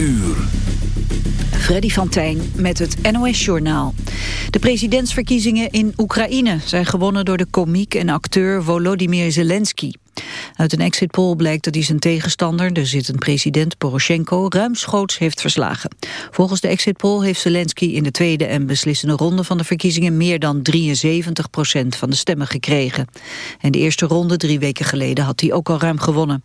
uur. Freddy van Tijn met het NOS-journaal. De presidentsverkiezingen in Oekraïne zijn gewonnen door de komiek en acteur Volodymyr Zelensky. Uit een exit poll blijkt dat hij zijn tegenstander, de zittend president Poroshenko, ruimschoots heeft verslagen. Volgens de exit poll heeft Zelensky in de tweede en beslissende ronde van de verkiezingen meer dan 73 procent van de stemmen gekregen. En de eerste ronde drie weken geleden had hij ook al ruim gewonnen.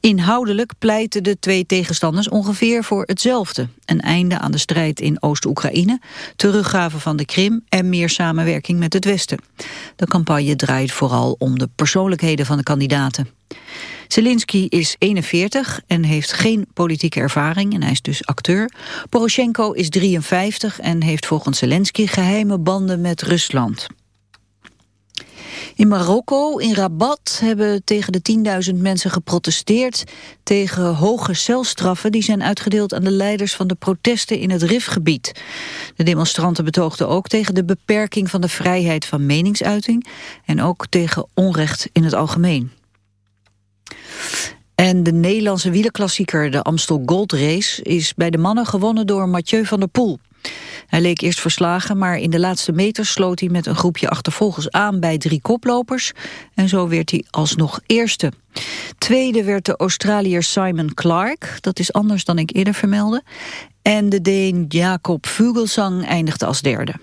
Inhoudelijk pleiten de twee tegenstanders ongeveer voor hetzelfde. Een einde aan de strijd in Oost-Oekraïne, teruggave van de Krim en meer samenwerking met het Westen. De campagne draait vooral om de persoonlijkheden van de kandidaten. Zelensky is 41 en heeft geen politieke ervaring en hij is dus acteur. Poroshenko is 53 en heeft volgens Zelensky geheime banden met Rusland. In Marokko, in Rabat, hebben tegen de 10.000 mensen geprotesteerd tegen hoge celstraffen die zijn uitgedeeld aan de leiders van de protesten in het Rifgebied. De demonstranten betoogden ook tegen de beperking van de vrijheid van meningsuiting en ook tegen onrecht in het algemeen. En de Nederlandse wielerklassieker, de Amstel Gold Race, is bij de mannen gewonnen door Mathieu van der Poel. Hij leek eerst verslagen, maar in de laatste meters sloot hij met een groepje achtervolgers aan bij drie koplopers. En zo werd hij alsnog eerste. Tweede werd de Australiër Simon Clark, dat is anders dan ik eerder vermeldde. En de Deen Jacob Vugelsang eindigde als derde.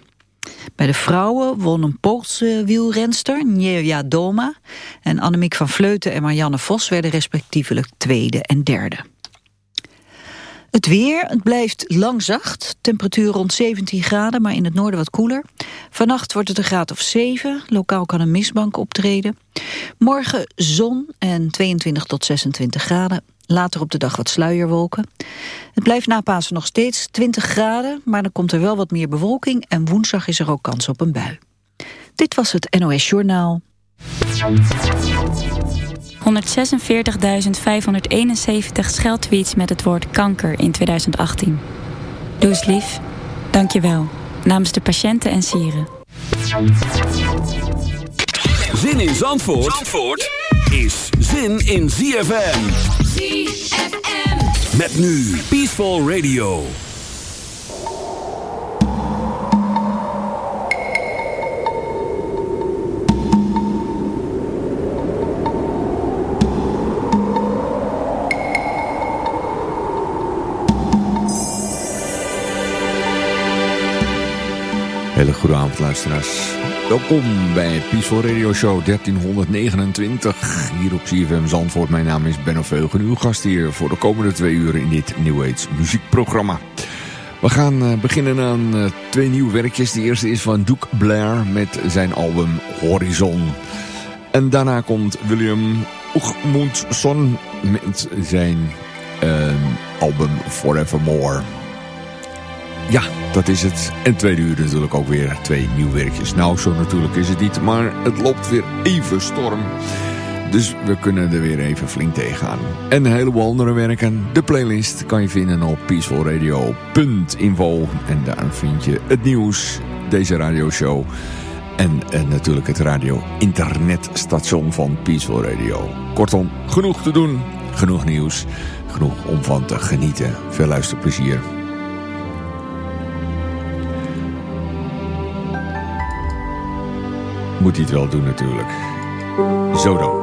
Bij de vrouwen won een Poolse wielrenster, Njea Doma. En Annemiek van Vleuten en Marianne Vos werden respectievelijk tweede en derde. Het weer, het blijft lang zacht. Temperatuur rond 17 graden, maar in het noorden wat koeler. Vannacht wordt het een graad of 7. Lokaal kan een mistbank optreden. Morgen zon en 22 tot 26 graden. Later op de dag wat sluierwolken. Het blijft na Pasen nog steeds 20 graden, maar dan komt er wel wat meer bewolking... en woensdag is er ook kans op een bui. Dit was het NOS Journaal. 146.571 scheldtweets met het woord kanker in 2018. Doe eens lief. Dank je wel. Namens de patiënten en sieren. Zin in Zandvoort, Zandvoort is zin in ZFM. ZFM. Met nu Peaceful Radio. Hele goede avond luisteraars. Welkom bij Peaceful Radio Show 1329 hier op CFM Zandvoort. Mijn naam is Benno Veugen, uw gast hier voor de komende twee uur in dit New Age muziekprogramma. We gaan uh, beginnen aan uh, twee nieuwe werkjes. De eerste is van Duke Blair met zijn album Horizon. En daarna komt William Oegmundsson met zijn uh, album Forevermore. Ja, dat is het. En tweede uur natuurlijk ook weer twee nieuwe werkjes. Nou, zo natuurlijk is het niet, maar het loopt weer even storm. Dus we kunnen er weer even flink tegenaan. En een heleboel andere werken. De playlist kan je vinden op peacefulradio.info. En daar vind je het nieuws, deze radioshow. En, en natuurlijk het radio-internetstation van Peaceful Radio. Kortom, genoeg te doen, genoeg nieuws, genoeg om van te genieten. Veel luisterplezier. Moet hij het wel doen natuurlijk. Zo dan.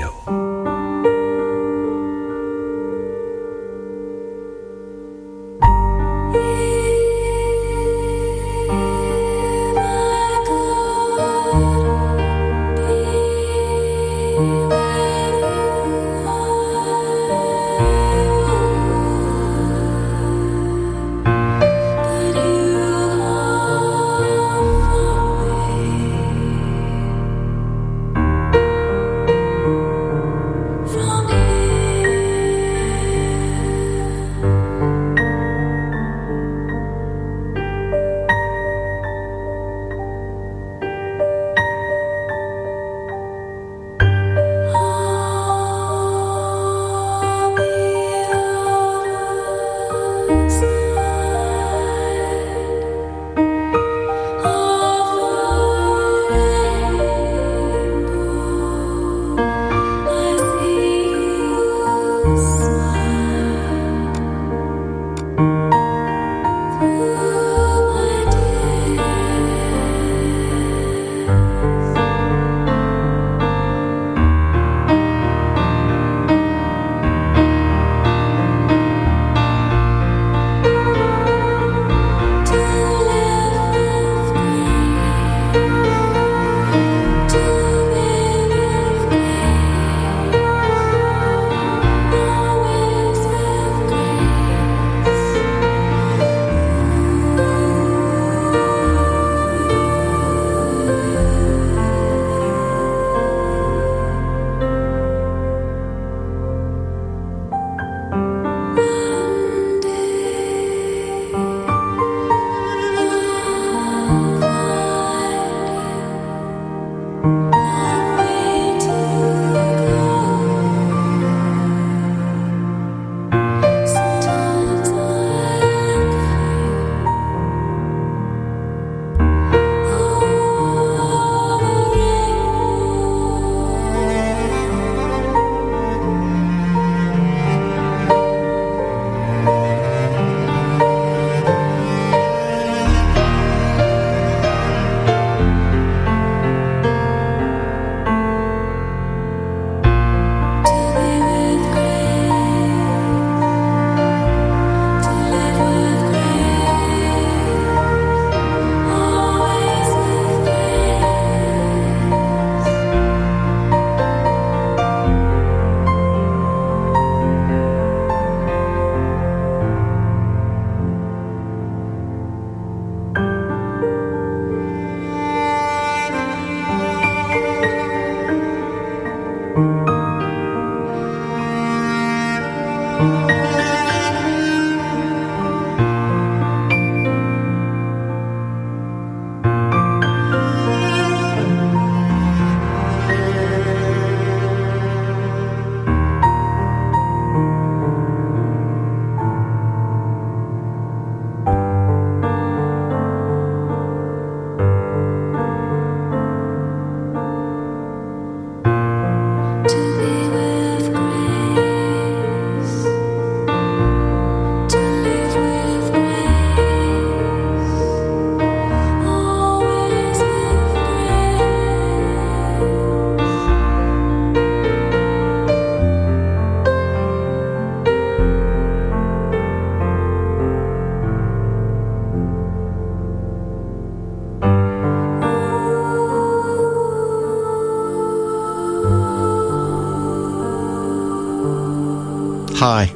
Hi,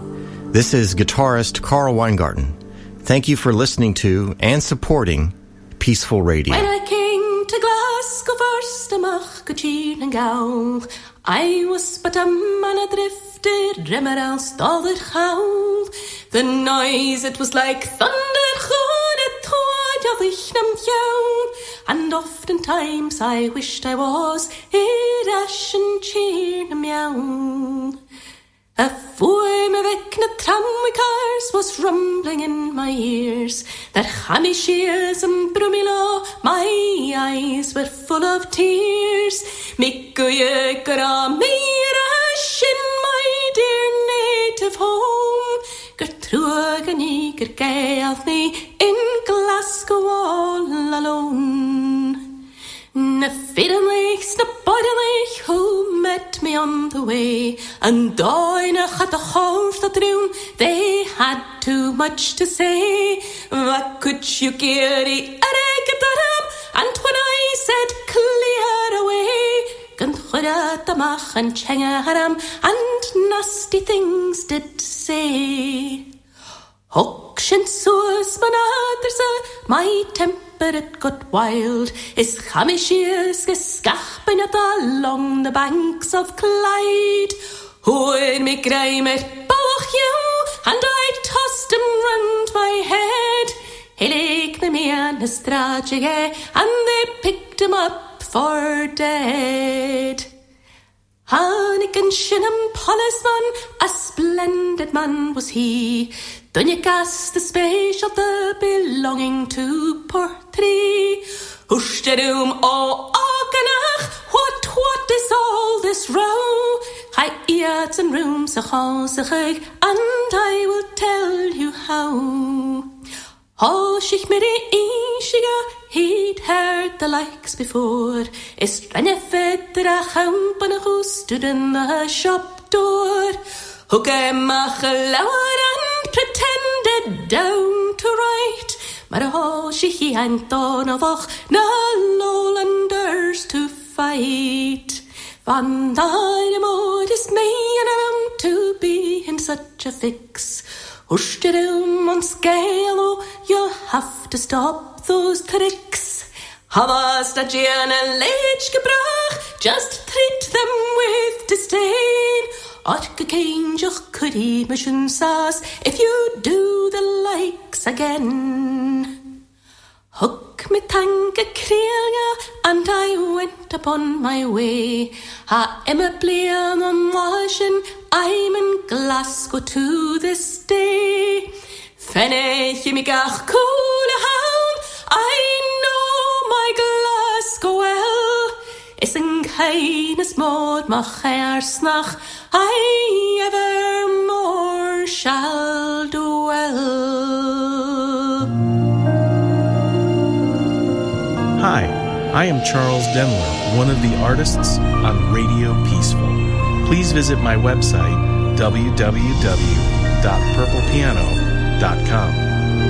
this is guitarist Carl Weingarten. Thank you for listening to and supporting Peaceful Radio. When I came to Glasgow first amach go and gaul, I was but a man adrifted, rimmer al stolid howl. The noise, it was like thunder, chwn it twad of ichnam fiown, and oftentimes I wished I was and cheer na meown. A foy me vecna tramway cars was rumbling in my ears. That hammy shears and brumilo, my eyes were full of tears. Mikko jökara meirash in my dear native home. Eager gael in Glasgow all alone. Na fiddlich, na boidelich, who met me on the way. And doina had the horse that room, they had too much to say. What could you get And when I said clear away, gan chwyrra damach and chenga haram, and nasty things did say. Hock sin suas man my temper it got wild. Is chamishiers gescapen at along the banks of Clyde. Hoor me grime it bawach you, and I tossed him round my head. He lake na me an and they picked him up for dead. Hannigan Shinham Polisman, a splendid man was he. Dunne gas the space of the belonging to Portree. Husterum o Aganach, what, what is all this row? I eat and rooms a house and I will tell you how. Met die inchiga he'd heard the likes before. Is renne vetter a champan a stood in the shop door. Hook a lower and pretended down to right. Maar als she he and on of och na lowlanders to fight. Van dynamo is me and I'm to be in such a fix. Hushtirum on scale, oh, you'll have to stop those tricks. Havas da Gianna Lech gebracht, just treat them with disdain. Could mission sauce if you do the likes again. Hook me tanka krielja, and I went upon my way. Ha Emma Bliam on washing, I'm in Glasgow to this day. Fenne me gach coole hound, I know my Glasgow well. Is een keines mood mach er snach, I evermore shall dwell. Hi, I am Charles Denler, one of the artists on Radio Peaceful please visit my website, www.purplepiano.com.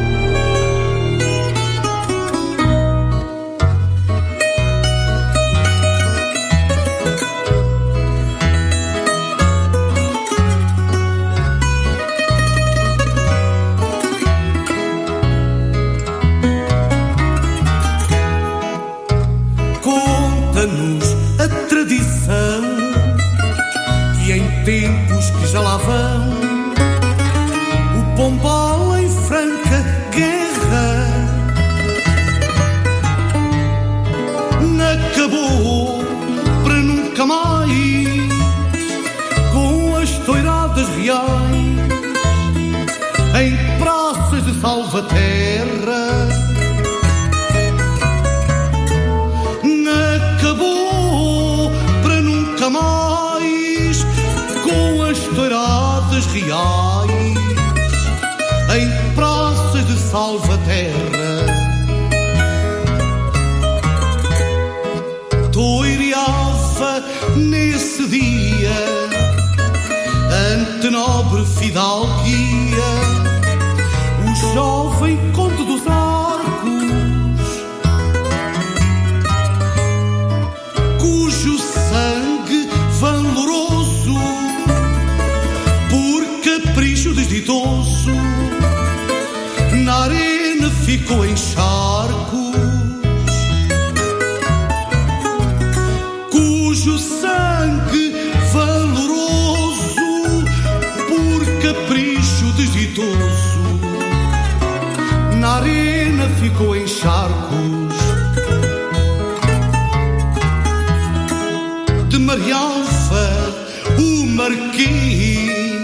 marquês.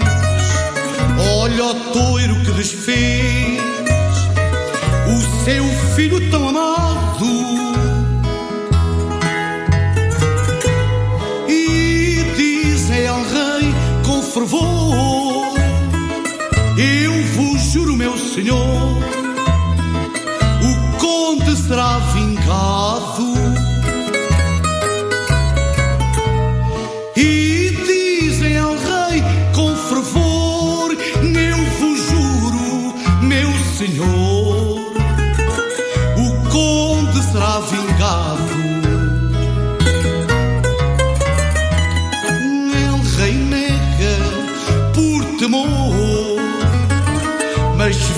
Olha o toiro que desfez o seu filho tão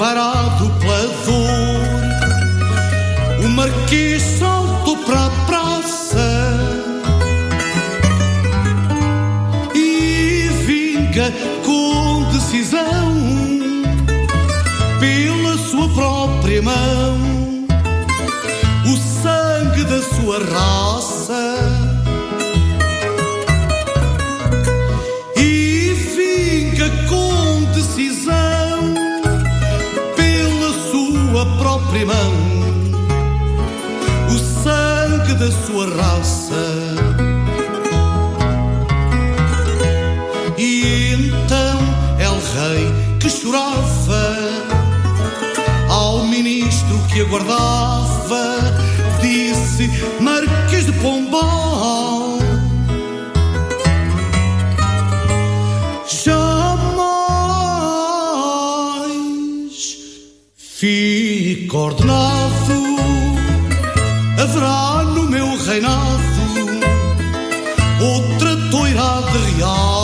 varado pela dor, o marquês saltou para a praça e vinga com decisão pela sua própria mão o sangue da sua raça. Marquês de Pombal. Jamais fica ordenado. Haverá no meu reinado outra toirada real